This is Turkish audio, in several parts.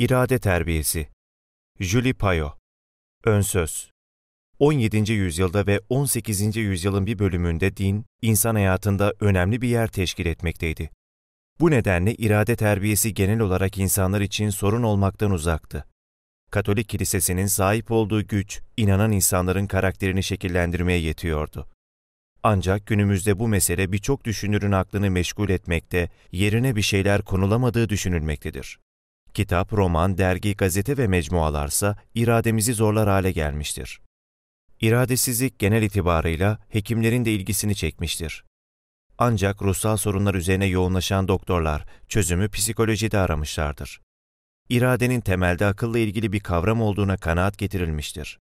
İrade Terbiyesi Julie Payot Ön Söz 17. yüzyılda ve 18. yüzyılın bir bölümünde din, insan hayatında önemli bir yer teşkil etmekteydi. Bu nedenle irade terbiyesi genel olarak insanlar için sorun olmaktan uzaktı. Katolik kilisesinin sahip olduğu güç, inanan insanların karakterini şekillendirmeye yetiyordu. Ancak günümüzde bu mesele birçok düşünürün aklını meşgul etmekte, yerine bir şeyler konulamadığı düşünülmektedir. Kitap, roman, dergi, gazete ve mecmualarsa irademizi zorlar hale gelmiştir. İradesizlik genel itibarıyla hekimlerin de ilgisini çekmiştir. Ancak ruhsal sorunlar üzerine yoğunlaşan doktorlar çözümü psikolojide aramışlardır. İradenin temelde akılla ilgili bir kavram olduğuna kanaat getirilmiştir.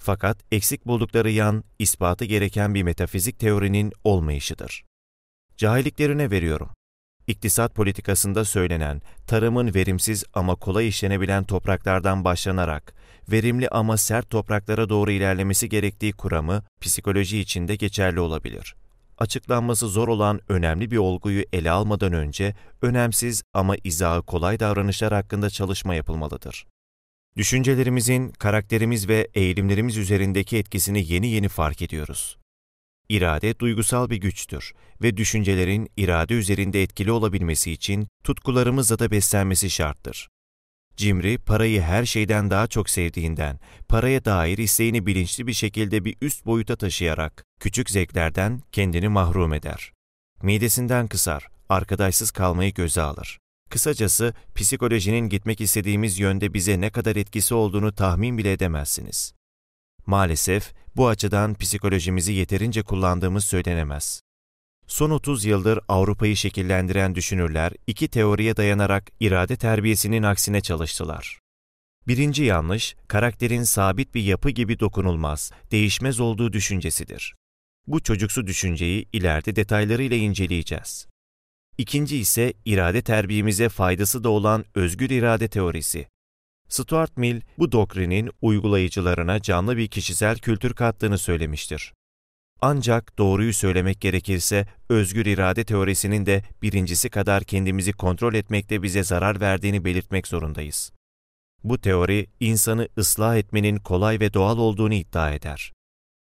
Fakat eksik buldukları yan, ispatı gereken bir metafizik teorinin olmayışıdır. Cahilliklerine veriyorum. İktisat politikasında söylenen, tarımın verimsiz ama kolay işlenebilen topraklardan başlanarak, verimli ama sert topraklara doğru ilerlemesi gerektiği kuramı psikoloji içinde geçerli olabilir. Açıklanması zor olan önemli bir olguyu ele almadan önce, önemsiz ama izahı kolay davranışlar hakkında çalışma yapılmalıdır. Düşüncelerimizin, karakterimiz ve eğilimlerimiz üzerindeki etkisini yeni yeni fark ediyoruz. İrade duygusal bir güçtür ve düşüncelerin irade üzerinde etkili olabilmesi için tutkularımızla da beslenmesi şarttır. Cimri, parayı her şeyden daha çok sevdiğinden, paraya dair isteğini bilinçli bir şekilde bir üst boyuta taşıyarak, küçük zevklerden kendini mahrum eder. Midesinden kısar, arkadaşsız kalmayı göze alır. Kısacası, psikolojinin gitmek istediğimiz yönde bize ne kadar etkisi olduğunu tahmin bile edemezsiniz. Maalesef bu açıdan psikolojimizi yeterince kullandığımız söylenemez. Son 30 yıldır Avrupa'yı şekillendiren düşünürler iki teoriye dayanarak irade terbiyesinin aksine çalıştılar. Birinci yanlış, karakterin sabit bir yapı gibi dokunulmaz, değişmez olduğu düşüncesidir. Bu çocuksu düşünceyi ileride detaylarıyla inceleyeceğiz. İkinci ise irade terbiyemize faydası da olan özgür irade teorisi. Stuart Mill bu doktrinin uygulayıcılarına canlı bir kişisel kültür kattığını söylemiştir. Ancak doğruyu söylemek gerekirse özgür irade teorisinin de birincisi kadar kendimizi kontrol etmekte bize zarar verdiğini belirtmek zorundayız. Bu teori insanı ıslah etmenin kolay ve doğal olduğunu iddia eder.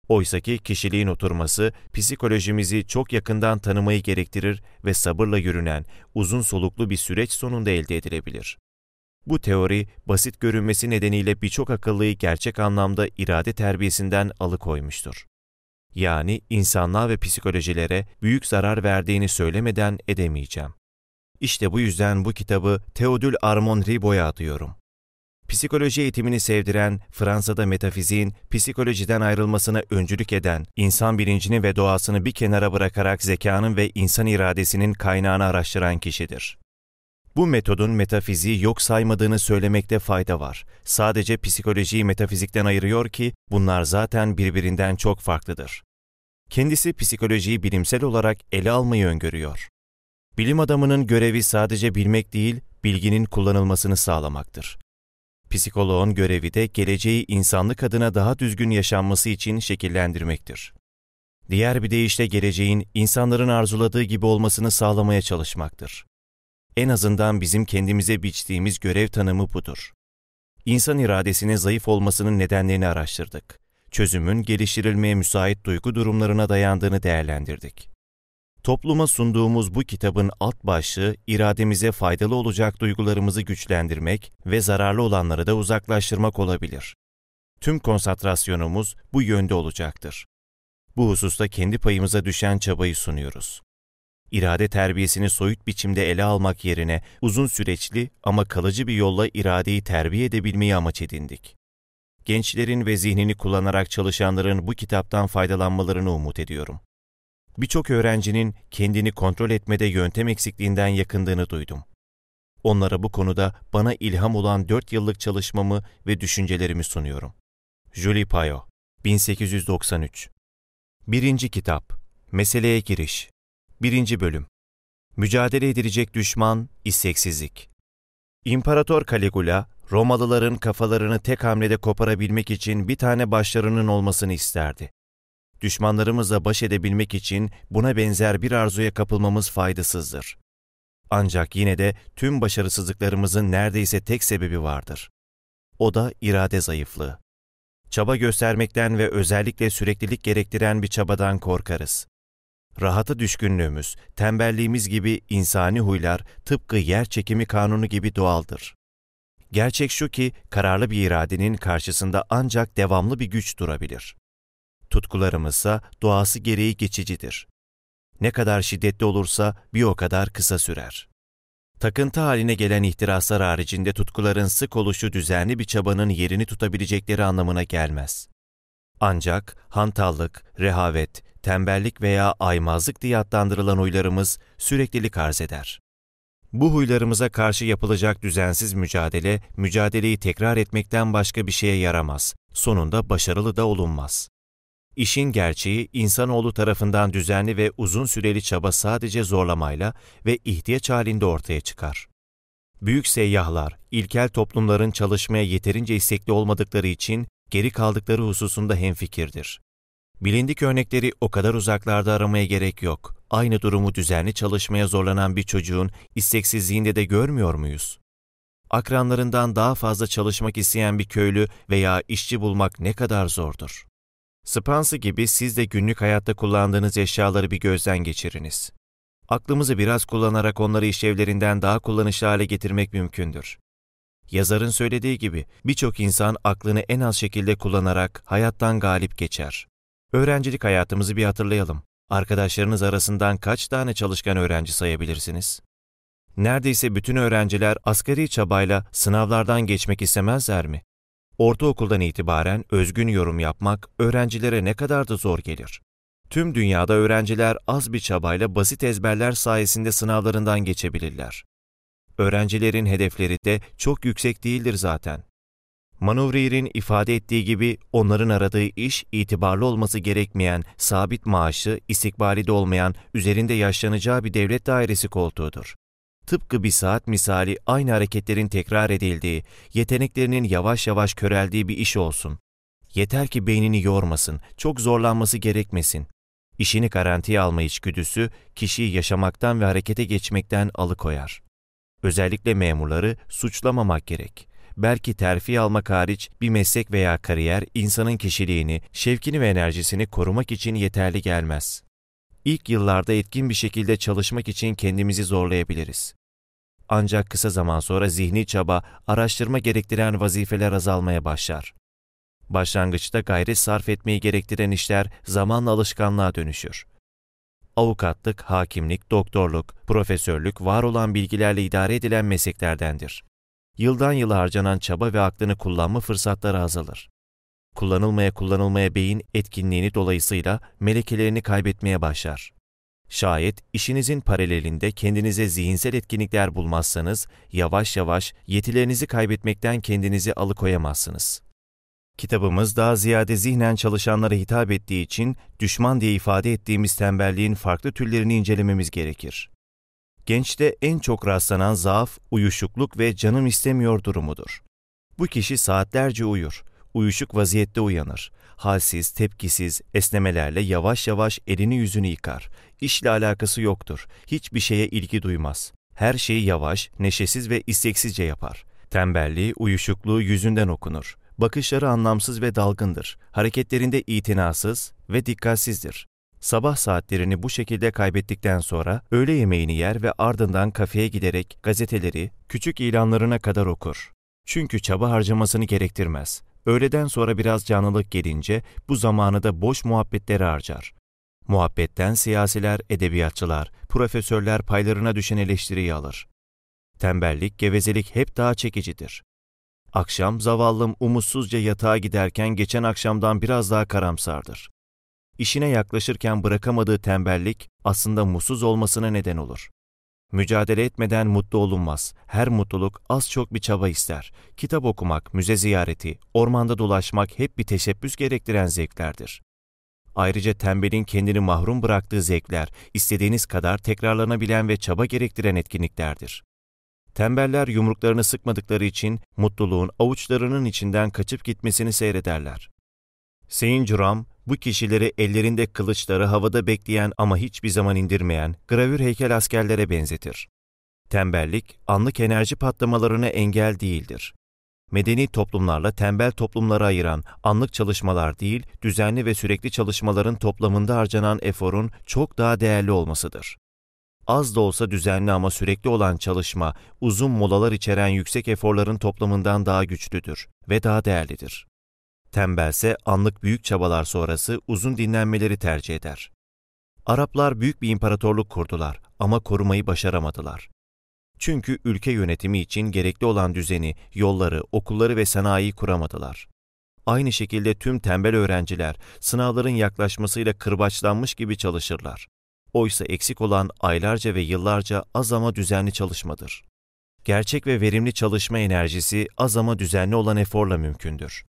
Oysaki kişiliğin oturması psikolojimizi çok yakından tanımayı gerektirir ve sabırla yürünen uzun soluklu bir süreç sonunda elde edilebilir. Bu teori basit görünmesi nedeniyle birçok akıllıyı gerçek anlamda irade terbiyesinden alıkoymuştur. Yani insanlığa ve psikolojilere büyük zarar verdiğini söylemeden edemeyeceğim. İşte bu yüzden bu kitabı Theodule Armand Ribo'ya atıyorum. Psikoloji eğitimini sevdiren, Fransa'da metafiziğin psikolojiden ayrılmasına öncülük eden, insan bilincini ve doğasını bir kenara bırakarak zekanın ve insan iradesinin kaynağını araştıran kişidir. Bu metodun metafiziği yok saymadığını söylemekte fayda var. Sadece psikolojiyi metafizikten ayırıyor ki bunlar zaten birbirinden çok farklıdır. Kendisi psikolojiyi bilimsel olarak ele almayı öngörüyor. Bilim adamının görevi sadece bilmek değil, bilginin kullanılmasını sağlamaktır. Psikoloğun görevi de geleceği insanlık adına daha düzgün yaşanması için şekillendirmektir. Diğer bir deyişle geleceğin insanların arzuladığı gibi olmasını sağlamaya çalışmaktır. En azından bizim kendimize biçtiğimiz görev tanımı budur. İnsan iradesinin zayıf olmasının nedenlerini araştırdık. Çözümün geliştirilmeye müsait duygu durumlarına dayandığını değerlendirdik. Topluma sunduğumuz bu kitabın alt başlığı irademize faydalı olacak duygularımızı güçlendirmek ve zararlı olanları da uzaklaştırmak olabilir. Tüm konsantrasyonumuz bu yönde olacaktır. Bu hususta kendi payımıza düşen çabayı sunuyoruz. İrade terbiyesini soyut biçimde ele almak yerine uzun süreçli ama kalıcı bir yolla iradeyi terbiye edebilmeyi amaç edindik. Gençlerin ve zihnini kullanarak çalışanların bu kitaptan faydalanmalarını umut ediyorum. Birçok öğrencinin kendini kontrol etmede yöntem eksikliğinden yakındığını duydum. Onlara bu konuda bana ilham olan 4 yıllık çalışmamı ve düşüncelerimi sunuyorum. Julie Payot, 1893 Birinci Kitap Meseleye Giriş 1. Bölüm Mücadele edilecek düşman, isteksizlik. İmparator Caligula, Romalıların kafalarını tek hamlede koparabilmek için bir tane başlarının olmasını isterdi. Düşmanlarımızla baş edebilmek için buna benzer bir arzuya kapılmamız faydasızdır. Ancak yine de tüm başarısızlıklarımızın neredeyse tek sebebi vardır. O da irade zayıflığı. Çaba göstermekten ve özellikle süreklilik gerektiren bir çabadan korkarız. Rahatı düşkünlüğümüz, tembelliğimiz gibi insani huylar tıpkı yer çekimi kanunu gibi doğaldır. Gerçek şu ki kararlı bir iradenin karşısında ancak devamlı bir güç durabilir. Tutkularımızsa doğası gereği geçicidir. Ne kadar şiddetli olursa bir o kadar kısa sürer. Takıntı haline gelen ihtiraslar haricinde tutkuların sık oluşu düzenli bir çabanın yerini tutabilecekleri anlamına gelmez. Ancak hantallık, rehavet, tembellik veya aymazlık diye adlandırılan huylarımız süreklilik arz eder. Bu huylarımıza karşı yapılacak düzensiz mücadele, mücadeleyi tekrar etmekten başka bir şeye yaramaz. Sonunda başarılı da olunmaz. İşin gerçeği insanoğlu tarafından düzenli ve uzun süreli çaba sadece zorlamayla ve ihtiyaç halinde ortaya çıkar. Büyük seyyahlar, ilkel toplumların çalışmaya yeterince istekli olmadıkları için geri kaldıkları hususunda hemfikirdir. Bilindik örnekleri o kadar uzaklarda aramaya gerek yok. Aynı durumu düzenli çalışmaya zorlanan bir çocuğun isteksizliğinde de görmüyor muyuz? Akranlarından daha fazla çalışmak isteyen bir köylü veya işçi bulmak ne kadar zordur. Spansı gibi siz de günlük hayatta kullandığınız eşyaları bir gözden geçiriniz. Aklımızı biraz kullanarak onları işlevlerinden daha kullanışlı hale getirmek mümkündür. Yazarın söylediği gibi birçok insan aklını en az şekilde kullanarak hayattan galip geçer. Öğrencilik hayatımızı bir hatırlayalım. Arkadaşlarınız arasından kaç tane çalışkan öğrenci sayabilirsiniz? Neredeyse bütün öğrenciler asgari çabayla sınavlardan geçmek istemezler mi? Ortaokuldan itibaren özgün yorum yapmak öğrencilere ne kadar da zor gelir. Tüm dünyada öğrenciler az bir çabayla basit ezberler sayesinde sınavlarından geçebilirler. Öğrencilerin hedefleri de çok yüksek değildir zaten. Manuvrir'in ifade ettiği gibi onların aradığı iş itibarlı olması gerekmeyen, sabit maaşı, istikbali de olmayan, üzerinde yaşlanacağı bir devlet dairesi koltuğudur. Tıpkı bir saat misali aynı hareketlerin tekrar edildiği, yeteneklerinin yavaş yavaş köreldiği bir iş olsun. Yeter ki beynini yormasın, çok zorlanması gerekmesin. İşini garantiye alma içgüdüsü kişiyi yaşamaktan ve harekete geçmekten alıkoyar. Özellikle memurları suçlamamak gerek. Belki terfi almak hariç bir meslek veya kariyer insanın kişiliğini, şevkini ve enerjisini korumak için yeterli gelmez. İlk yıllarda etkin bir şekilde çalışmak için kendimizi zorlayabiliriz. Ancak kısa zaman sonra zihni çaba, araştırma gerektiren vazifeler azalmaya başlar. Başlangıçta gayret sarf etmeyi gerektiren işler zamanla alışkanlığa dönüşür. Avukatlık, hakimlik, doktorluk, profesörlük var olan bilgilerle idare edilen mesleklerdendir. Yıldan yıla harcanan çaba ve aklını kullanma fırsatları azalır. Kullanılmaya kullanılmaya beyin etkinliğini dolayısıyla melekelerini kaybetmeye başlar. Şayet işinizin paralelinde kendinize zihinsel etkinlikler bulmazsanız yavaş yavaş yetilerinizi kaybetmekten kendinizi alıkoyamazsınız. Kitabımız daha ziyade zihnen çalışanlara hitap ettiği için düşman diye ifade ettiğimiz tembelliğin farklı türlerini incelememiz gerekir. Gençte en çok rastlanan zaaf, uyuşukluk ve canım istemiyor durumudur. Bu kişi saatlerce uyur, uyuşuk vaziyette uyanır. Halsiz, tepkisiz, esnemelerle yavaş yavaş elini yüzünü yıkar. İşle alakası yoktur. Hiçbir şeye ilgi duymaz. Her şeyi yavaş, neşesiz ve isteksizce yapar. Tembelliği, uyuşukluğu yüzünden okunur. Bakışları anlamsız ve dalgındır. Hareketlerinde itinasız ve dikkatsizdir. Sabah saatlerini bu şekilde kaybettikten sonra öğle yemeğini yer ve ardından kafeye giderek gazeteleri küçük ilanlarına kadar okur. Çünkü çaba harcamasını gerektirmez. Öğleden sonra biraz canlılık gelince bu zamanı da boş muhabbetlere harcar. Muhabbetten siyasiler, edebiyatçılar, profesörler paylarına düşen eleştiriyi alır. Tembellik, gevezelik hep daha çekicidir. Akşam zavallım umutsuzca yatağa giderken geçen akşamdan biraz daha karamsardır. İşine yaklaşırken bırakamadığı tembellik aslında mutsuz olmasına neden olur. Mücadele etmeden mutlu olunmaz. Her mutluluk az çok bir çaba ister. Kitap okumak, müze ziyareti, ormanda dolaşmak hep bir teşebbüs gerektiren zevklerdir. Ayrıca tembelin kendini mahrum bıraktığı zevkler, istediğiniz kadar tekrarlanabilen ve çaba gerektiren etkinliklerdir. Tembeller yumruklarını sıkmadıkları için mutluluğun avuçlarının içinden kaçıp gitmesini seyrederler. Saint Jerome, bu kişileri ellerinde kılıçları havada bekleyen ama hiçbir zaman indirmeyen gravür heykel askerlere benzetir. Tembellik, anlık enerji patlamalarına engel değildir. Medeni toplumlarla tembel toplumları ayıran anlık çalışmalar değil, düzenli ve sürekli çalışmaların toplamında harcanan eforun çok daha değerli olmasıdır. Az da olsa düzenli ama sürekli olan çalışma, uzun molalar içeren yüksek eforların toplamından daha güçlüdür ve daha değerlidir. Tembelse anlık büyük çabalar sonrası uzun dinlenmeleri tercih eder. Araplar büyük bir imparatorluk kurdular ama korumayı başaramadılar. Çünkü ülke yönetimi için gerekli olan düzeni, yolları, okulları ve sanayiyi kuramadılar. Aynı şekilde tüm tembel öğrenciler sınavların yaklaşmasıyla kırbaçlanmış gibi çalışırlar. Oysa eksik olan aylarca ve yıllarca az ama düzenli çalışmadır. Gerçek ve verimli çalışma enerjisi az ama düzenli olan eforla mümkündür.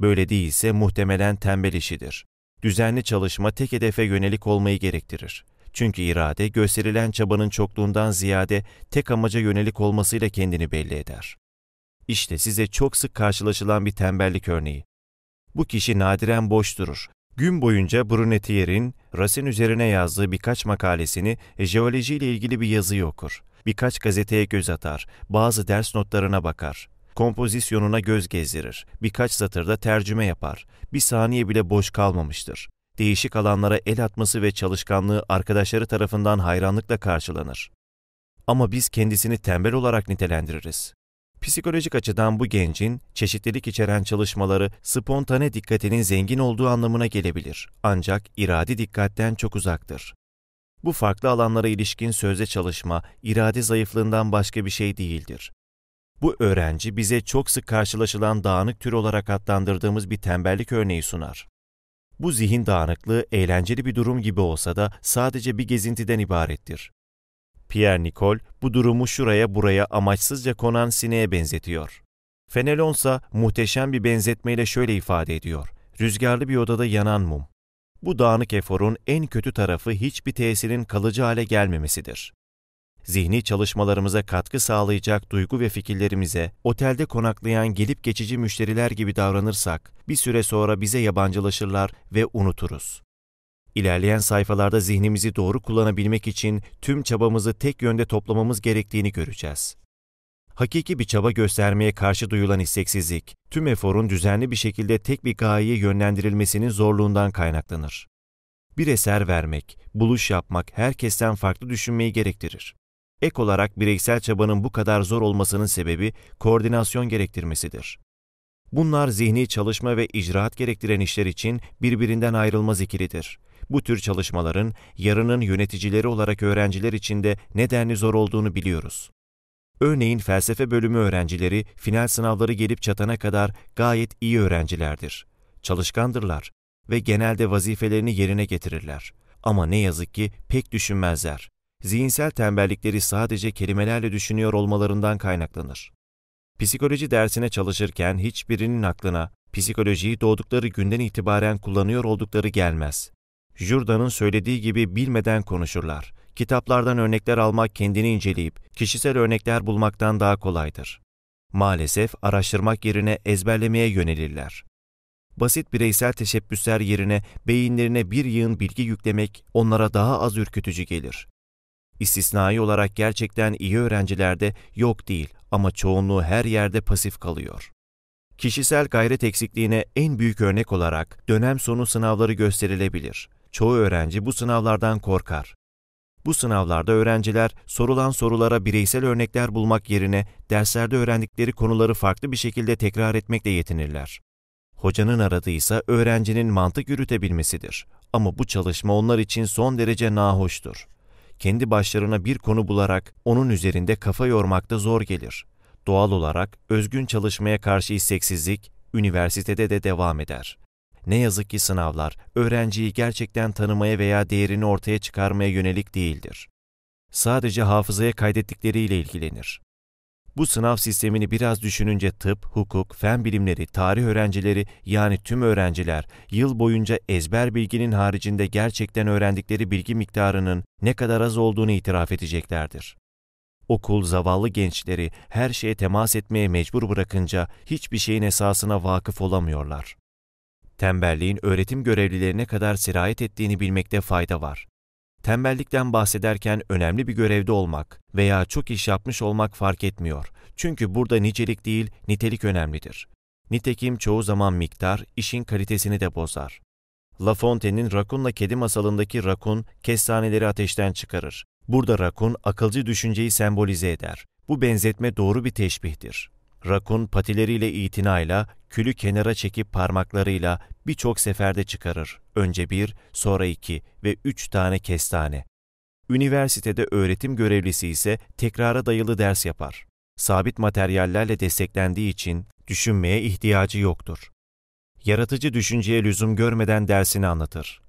Böyle değilse muhtemelen tembel işidir. Düzenli çalışma tek hedefe yönelik olmayı gerektirir. Çünkü irade gösterilen çabanın çokluğundan ziyade tek amaca yönelik olmasıyla kendini belli eder. İşte size çok sık karşılaşılan bir tembellik örneği. Bu kişi nadiren boş durur. Gün boyunca Brunetier'in Racine üzerine yazdığı birkaç makalesini jeoloji ile ilgili bir yazıyı okur. Birkaç gazeteye göz atar, bazı ders notlarına bakar. Kompozisyonuna göz gezdirir, birkaç satırda tercüme yapar. Bir saniye bile boş kalmamıştır değişik alanlara el atması ve çalışkanlığı arkadaşları tarafından hayranlıkla karşılanır. Ama biz kendisini tembel olarak nitelendiririz. Psikolojik açıdan bu gencin çeşitlilik içeren çalışmaları spontane dikkatinin zengin olduğu anlamına gelebilir. Ancak iradi dikkatten çok uzaktır. Bu farklı alanlara ilişkin sözde çalışma, irade zayıflığından başka bir şey değildir. Bu öğrenci bize çok sık karşılaşılan dağınık tür olarak adlandırdığımız bir tembellik örneği sunar. Bu zihin dağınıklığı eğlenceli bir durum gibi olsa da sadece bir gezintiden ibarettir. Pierre Nicole bu durumu şuraya buraya amaçsızca konan sineğe benzetiyor. Fenelon ise muhteşem bir benzetmeyle şöyle ifade ediyor. Rüzgarlı bir odada yanan mum. Bu dağınık eforun en kötü tarafı hiçbir tesirin kalıcı hale gelmemesidir zihni çalışmalarımıza katkı sağlayacak duygu ve fikirlerimize, otelde konaklayan gelip geçici müşteriler gibi davranırsak, bir süre sonra bize yabancılaşırlar ve unuturuz. İlerleyen sayfalarda zihnimizi doğru kullanabilmek için tüm çabamızı tek yönde toplamamız gerektiğini göreceğiz. Hakiki bir çaba göstermeye karşı duyulan isteksizlik, tüm eforun düzenli bir şekilde tek bir gayeye yönlendirilmesinin zorluğundan kaynaklanır. Bir eser vermek, buluş yapmak herkesten farklı düşünmeyi gerektirir. Ek olarak bireysel çabanın bu kadar zor olmasının sebebi koordinasyon gerektirmesidir. Bunlar zihni çalışma ve icraat gerektiren işler için birbirinden ayrılmaz ikilidir. Bu tür çalışmaların yarının yöneticileri olarak öğrenciler için de nedenli zor olduğunu biliyoruz. Örneğin felsefe bölümü öğrencileri final sınavları gelip çatana kadar gayet iyi öğrencilerdir. Çalışkandırlar ve genelde vazifelerini yerine getirirler. Ama ne yazık ki pek düşünmezler zihinsel tembellikleri sadece kelimelerle düşünüyor olmalarından kaynaklanır. Psikoloji dersine çalışırken hiçbirinin aklına psikolojiyi doğdukları günden itibaren kullanıyor oldukları gelmez. Jurda'nın söylediği gibi bilmeden konuşurlar. Kitaplardan örnekler almak kendini inceleyip kişisel örnekler bulmaktan daha kolaydır. Maalesef araştırmak yerine ezberlemeye yönelirler. Basit bireysel teşebbüsler yerine beyinlerine bir yığın bilgi yüklemek onlara daha az ürkütücü gelir. İstisnai olarak gerçekten iyi öğrencilerde yok değil ama çoğunluğu her yerde pasif kalıyor. Kişisel gayret eksikliğine en büyük örnek olarak dönem sonu sınavları gösterilebilir. Çoğu öğrenci bu sınavlardan korkar. Bu sınavlarda öğrenciler sorulan sorulara bireysel örnekler bulmak yerine derslerde öğrendikleri konuları farklı bir şekilde tekrar etmekle yetinirler. Hocanın aradığı ise öğrencinin mantık yürütebilmesidir. Ama bu çalışma onlar için son derece nahoştur kendi başlarına bir konu bularak onun üzerinde kafa yormakta zor gelir. Doğal olarak özgün çalışmaya karşı isteksizlik üniversitede de devam eder. Ne yazık ki sınavlar öğrenciyi gerçekten tanımaya veya değerini ortaya çıkarmaya yönelik değildir. Sadece hafızaya kaydettikleriyle ilgilenir. Bu sınav sistemini biraz düşününce tıp, hukuk, fen bilimleri, tarih öğrencileri yani tüm öğrenciler yıl boyunca ezber bilginin haricinde gerçekten öğrendikleri bilgi miktarının ne kadar az olduğunu itiraf edeceklerdir. Okul zavallı gençleri her şeye temas etmeye mecbur bırakınca hiçbir şeyin esasına vakıf olamıyorlar. Tembelliğin öğretim görevlilerine kadar sirayet ettiğini bilmekte fayda var. Tembellikten bahsederken önemli bir görevde olmak veya çok iş yapmış olmak fark etmiyor. Çünkü burada nicelik değil, nitelik önemlidir. Nitekim çoğu zaman miktar işin kalitesini de bozar. La Fontaine'in Rakunla Kedi masalındaki rakun kestaneleri ateşten çıkarır. Burada rakun akılcı düşünceyi sembolize eder. Bu benzetme doğru bir teşbihtir. Rakun patileriyle itinayla, külü kenara çekip parmaklarıyla birçok seferde çıkarır. Önce bir, sonra iki ve üç tane kestane. Üniversitede öğretim görevlisi ise tekrara dayalı ders yapar. Sabit materyallerle desteklendiği için düşünmeye ihtiyacı yoktur. Yaratıcı düşünceye lüzum görmeden dersini anlatır.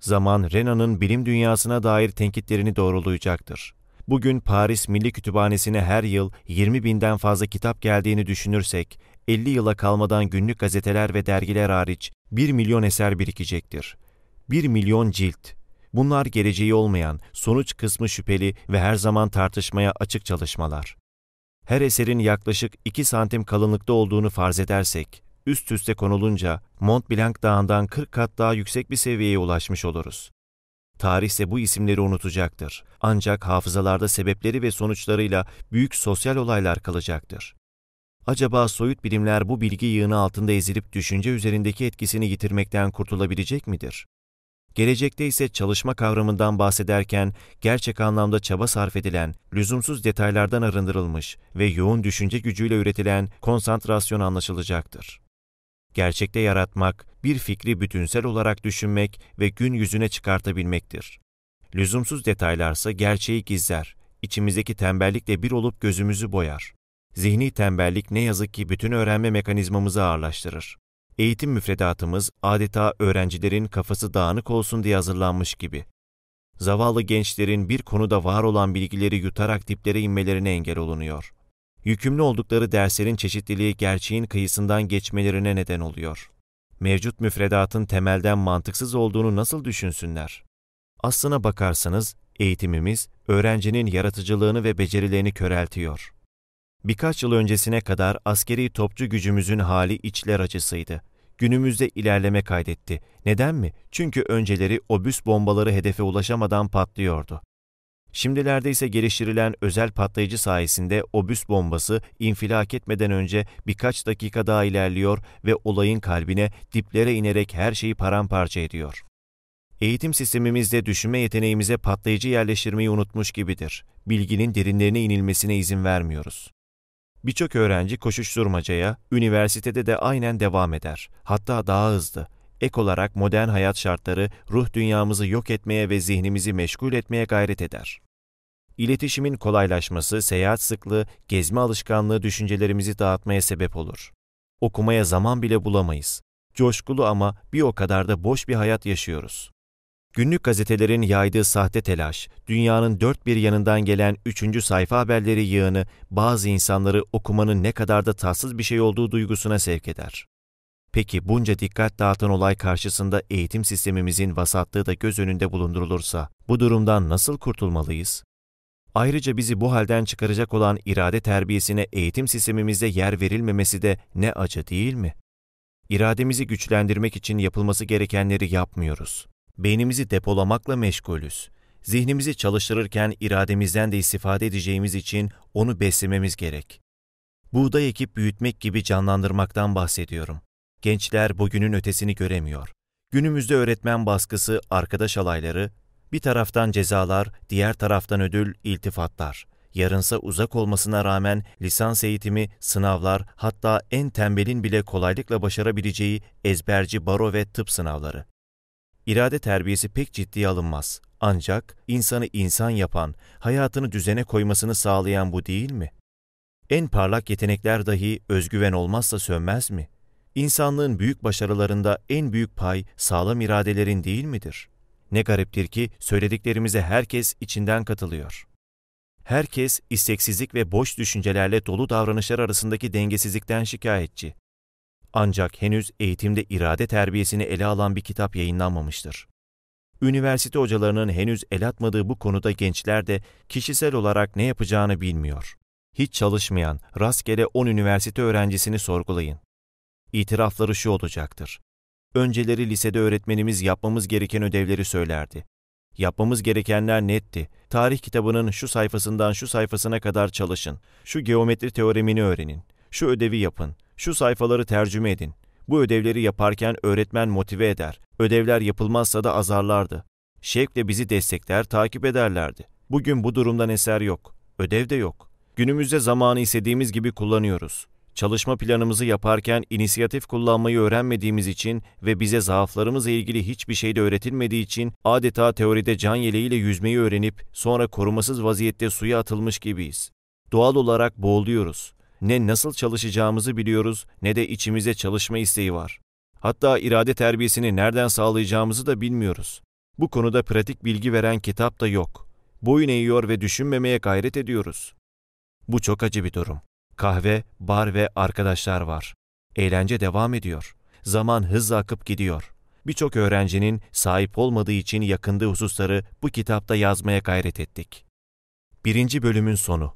Zaman Renan'ın bilim dünyasına dair tenkitlerini doğrulayacaktır. Bugün Paris Milli Kütüphanesi'ne her yıl 20 binden fazla kitap geldiğini düşünürsek, 50 yıla kalmadan günlük gazeteler ve dergiler hariç 1 milyon eser birikecektir. 1 milyon cilt. Bunlar geleceği olmayan, sonuç kısmı şüpheli ve her zaman tartışmaya açık çalışmalar. Her eserin yaklaşık 2 santim kalınlıkta olduğunu farz edersek, üst üste konulunca Mont Blanc dağından 40 kat daha yüksek bir seviyeye ulaşmış oluruz. Tarih ise bu isimleri unutacaktır. Ancak hafızalarda sebepleri ve sonuçlarıyla büyük sosyal olaylar kalacaktır. Acaba soyut bilimler bu bilgi yığını altında ezilip düşünce üzerindeki etkisini yitirmekten kurtulabilecek midir? Gelecekte ise çalışma kavramından bahsederken gerçek anlamda çaba sarf edilen, lüzumsuz detaylardan arındırılmış ve yoğun düşünce gücüyle üretilen konsantrasyon anlaşılacaktır. Gerçekte yaratmak, bir fikri bütünsel olarak düşünmek ve gün yüzüne çıkartabilmektir. Lüzumsuz detaylarsa gerçeği gizler, içimizdeki tembellikle bir olup gözümüzü boyar. Zihni tembellik ne yazık ki bütün öğrenme mekanizmamızı ağırlaştırır. Eğitim müfredatımız adeta öğrencilerin kafası dağınık olsun diye hazırlanmış gibi. Zavallı gençlerin bir konuda var olan bilgileri yutarak diplere inmelerine engel olunuyor. Yükümlü oldukları derslerin çeşitliliği gerçeğin kıyısından geçmelerine neden oluyor. Mevcut müfredatın temelden mantıksız olduğunu nasıl düşünsünler? Aslına bakarsanız eğitimimiz öğrencinin yaratıcılığını ve becerilerini köreltiyor. Birkaç yıl öncesine kadar askeri topçu gücümüzün hali içler acısıydı. Günümüzde ilerleme kaydetti. Neden mi? Çünkü önceleri obüs bombaları hedefe ulaşamadan patlıyordu. Şimdilerde ise geliştirilen özel patlayıcı sayesinde obüs bombası infilak etmeden önce birkaç dakika daha ilerliyor ve olayın kalbine diplere inerek her şeyi paramparça ediyor. Eğitim sistemimizde düşünme yeteneğimize patlayıcı yerleştirmeyi unutmuş gibidir. Bilginin derinlerine inilmesine izin vermiyoruz. Birçok öğrenci koşuşturmacaya, üniversitede de aynen devam eder. Hatta daha hızlı. Ek olarak modern hayat şartları ruh dünyamızı yok etmeye ve zihnimizi meşgul etmeye gayret eder. İletişimin kolaylaşması, seyahat sıklığı, gezme alışkanlığı düşüncelerimizi dağıtmaya sebep olur. Okumaya zaman bile bulamayız. Coşkulu ama bir o kadar da boş bir hayat yaşıyoruz. Günlük gazetelerin yaydığı sahte telaş, dünyanın dört bir yanından gelen üçüncü sayfa haberleri yığını bazı insanları okumanın ne kadar da tatsız bir şey olduğu duygusuna sevk eder. Peki bunca dikkat dağıtan olay karşısında eğitim sistemimizin vasatlığı da göz önünde bulundurulursa bu durumdan nasıl kurtulmalıyız? Ayrıca bizi bu halden çıkaracak olan irade terbiyesine eğitim sistemimizde yer verilmemesi de ne acı değil mi? İrademizi güçlendirmek için yapılması gerekenleri yapmıyoruz. Beynimizi depolamakla meşgulüz. Zihnimizi çalıştırırken irademizden de istifade edeceğimiz için onu beslememiz gerek. Buğday ekip büyütmek gibi canlandırmaktan bahsediyorum. Gençler bugünün ötesini göremiyor. Günümüzde öğretmen baskısı, arkadaş alayları, bir taraftan cezalar, diğer taraftan ödül, iltifatlar. Yarınsa uzak olmasına rağmen lisans eğitimi, sınavlar, hatta en tembelin bile kolaylıkla başarabileceği ezberci baro ve tıp sınavları. İrade terbiyesi pek ciddiye alınmaz. Ancak insanı insan yapan, hayatını düzene koymasını sağlayan bu değil mi? En parlak yetenekler dahi özgüven olmazsa sönmez mi? İnsanlığın büyük başarılarında en büyük pay sağlam iradelerin değil midir? Ne gariptir ki söylediklerimize herkes içinden katılıyor. Herkes isteksizlik ve boş düşüncelerle dolu davranışlar arasındaki dengesizlikten şikayetçi. Ancak henüz eğitimde irade terbiyesini ele alan bir kitap yayınlanmamıştır. Üniversite hocalarının henüz el atmadığı bu konuda gençler de kişisel olarak ne yapacağını bilmiyor. Hiç çalışmayan, rastgele 10 üniversite öğrencisini sorgulayın. İtirafları şu olacaktır. Önceleri lisede öğretmenimiz yapmamız gereken ödevleri söylerdi. Yapmamız gerekenler netti. Tarih kitabının şu sayfasından şu sayfasına kadar çalışın. Şu geometri teoremini öğrenin. Şu ödevi yapın. Şu sayfaları tercüme edin. Bu ödevleri yaparken öğretmen motive eder. Ödevler yapılmazsa da azarlardı. Şevkle bizi destekler, takip ederlerdi. Bugün bu durumdan eser yok. Ödev de yok. Günümüzde zamanı istediğimiz gibi kullanıyoruz. Çalışma planımızı yaparken inisiyatif kullanmayı öğrenmediğimiz için ve bize zaaflarımızla ilgili hiçbir şey de öğretilmediği için adeta teoride can yeleğiyle yüzmeyi öğrenip sonra korumasız vaziyette suya atılmış gibiyiz. Doğal olarak boğuluyoruz. Ne nasıl çalışacağımızı biliyoruz ne de içimize çalışma isteği var. Hatta irade terbiyesini nereden sağlayacağımızı da bilmiyoruz. Bu konuda pratik bilgi veren kitap da yok. Boyun eğiyor ve düşünmemeye gayret ediyoruz. Bu çok acı bir durum. Kahve, bar ve arkadaşlar var. Eğlence devam ediyor. Zaman hızla akıp gidiyor. Birçok öğrencinin sahip olmadığı için yakındığı hususları bu kitapta yazmaya gayret ettik. Birinci bölümün sonu